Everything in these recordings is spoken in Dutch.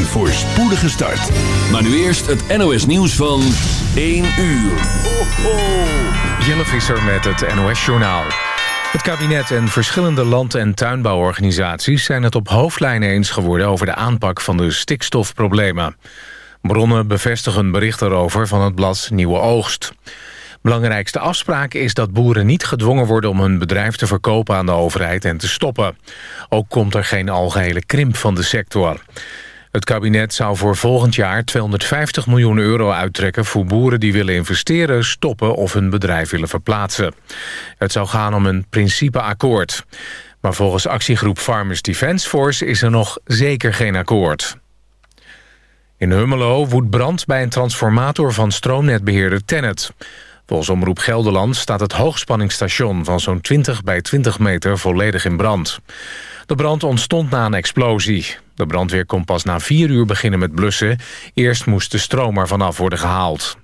Een voorspoedige start. Maar nu eerst het NOS nieuws van 1 uur. Ho. Jelle Visser met het NOS Journaal. Het kabinet en verschillende land- en tuinbouworganisaties... zijn het op hoofdlijnen eens geworden over de aanpak van de stikstofproblemen. Bronnen bevestigen bericht erover van het blad Nieuwe Oogst. Belangrijkste afspraak is dat boeren niet gedwongen worden... om hun bedrijf te verkopen aan de overheid en te stoppen. Ook komt er geen algehele krimp van de sector. Het kabinet zou voor volgend jaar 250 miljoen euro uittrekken... voor boeren die willen investeren, stoppen of hun bedrijf willen verplaatsen. Het zou gaan om een principeakkoord. Maar volgens actiegroep Farmers Defence Force is er nog zeker geen akkoord. In Hummelo woedt brand bij een transformator van stroomnetbeheerder Tennet. Volgens Omroep Gelderland staat het hoogspanningsstation van zo'n 20 bij 20 meter volledig in brand. De brand ontstond na een explosie. De brandweer kon pas na vier uur beginnen met blussen. Eerst moest de stroom er vanaf worden gehaald.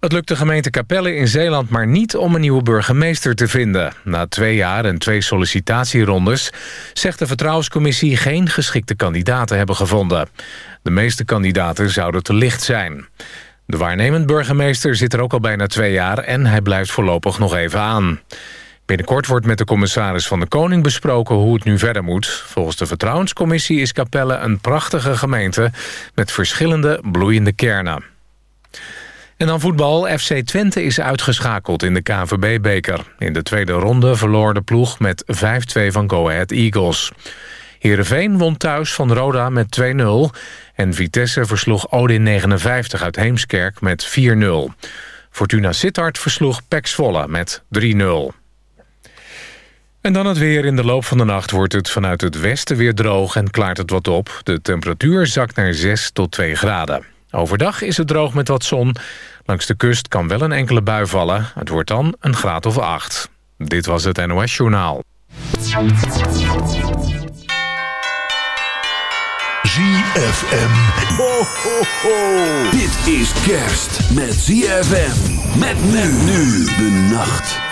Het lukt de gemeente Capelle in Zeeland maar niet om een nieuwe burgemeester te vinden. Na twee jaar en twee sollicitatierondes zegt de Vertrouwenscommissie geen geschikte kandidaten hebben gevonden. De meeste kandidaten zouden te licht zijn. De waarnemend burgemeester zit er ook al bijna twee jaar en hij blijft voorlopig nog even aan. Binnenkort wordt met de commissaris van de Koning besproken hoe het nu verder moet. Volgens de Vertrouwenscommissie is Capelle een prachtige gemeente met verschillende bloeiende kernen. En dan voetbal. FC Twente is uitgeschakeld in de KNVB-beker. In de tweede ronde verloor de ploeg met 5-2 van Go Ahead Eagles. Heerenveen won thuis van Roda met 2-0. En Vitesse versloeg Odin 59 uit Heemskerk met 4-0. Fortuna Sittard versloeg Pek Zwolle met 3-0. En dan het weer. In de loop van de nacht wordt het vanuit het westen weer droog en klaart het wat op. De temperatuur zakt naar 6 tot 2 graden. Overdag is het droog met wat zon. Langs de kust kan wel een enkele bui vallen. Het wordt dan een graad of 8. Dit was het NOS Journaal. ZFM. Ho, ho, ho. Dit is kerst met ZFM. Met men nu de nacht.